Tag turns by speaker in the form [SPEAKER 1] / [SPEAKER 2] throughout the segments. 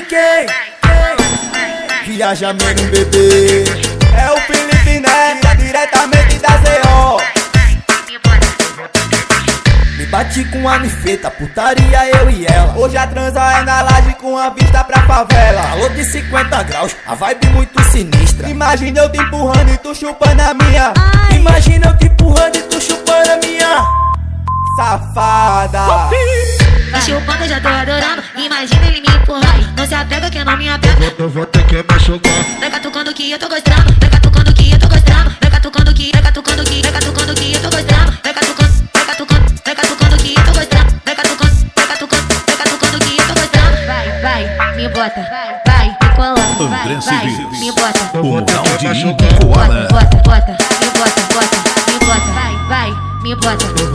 [SPEAKER 1] de quem? Viaja mesmo, bebê.
[SPEAKER 2] É o Felipe Neto, diretamente da ZO.
[SPEAKER 1] Me bati com a nifeta, putaria eu e ela.
[SPEAKER 2] Hoje a transa é na laje com a vista pra favela.
[SPEAKER 1] Calor de 50 graus, a vibe muito sinistra.
[SPEAKER 2] Imagina eu te empurrando e tu chupando a minha.
[SPEAKER 1] Imagina eu te empurrando e tu chupando a minha.
[SPEAKER 2] Safada.
[SPEAKER 3] Tá chupando, eu já tô adorando. Imagina ele me empurrar. Não se apega que eu não me apego.
[SPEAKER 4] Eu vou ter que machucar.
[SPEAKER 3] Vai catucando que eu tô gostando. Vai catucando que eu tô gostando. Vai catucando que, vai catucando que, vai catucando que eu tô gostando. Vai catucando, vai catucando, vai catucando que eu tô gostando. Vai catucando, vai catucando, vai catucando que eu tô gostando. Vai, vai, me bota. Vai, me coloca. Vai, vai, me bota.
[SPEAKER 5] O Mundial de
[SPEAKER 3] Bota, bota, bota, me bota, bota, me bota. Vai, vai, me bota.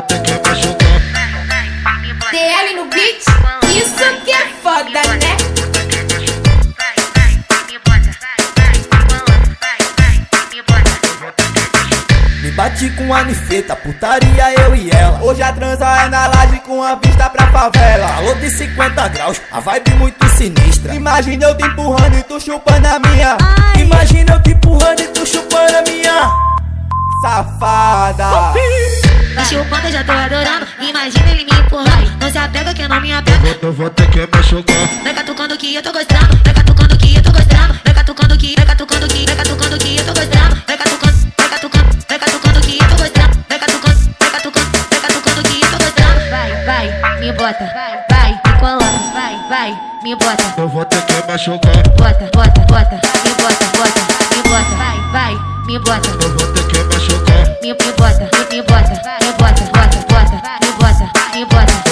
[SPEAKER 4] Vou ter que machucar.
[SPEAKER 6] DL no beat, isso que é foda, né?
[SPEAKER 1] Me bati com a nifeta, putaria eu e ela.
[SPEAKER 2] Hoje a transa é na laje com a vista pra favela.
[SPEAKER 1] Calor de 50 graus, a vibe muito sinistra.
[SPEAKER 2] Imagina eu te empurrando e tu chupando a minha.
[SPEAKER 1] Imagina eu te empurrando e tu chupando a minha.
[SPEAKER 2] Safada.
[SPEAKER 3] Tá chupando, eu já tô adorando. Imagina ele me empurrar. Não se apega que eu não me apego.
[SPEAKER 4] Eu vou ter que machucar.
[SPEAKER 3] Vai catucando que eu tô gostando. Vai catucando que eu tô gostando. Vai catucando que, vai catucando que, vai catucando que eu tô gostando. Vai catucando, vai catucando, vai catucando que eu tô gostando. Vai catucando, vai catucando, vai catucando que eu tô gostando. Vai, vai, me bota. Vai, me coloca. Vai, vai, me bota.
[SPEAKER 4] Eu vou ter que machucar.
[SPEAKER 3] Bota, bota, bota, me bota, bota, me bota. Vai, vai, me bota,
[SPEAKER 4] pois vou ter que machucar.
[SPEAKER 3] Me bota, me bota, me bota, me bota, bota, bota, me bota, me bota.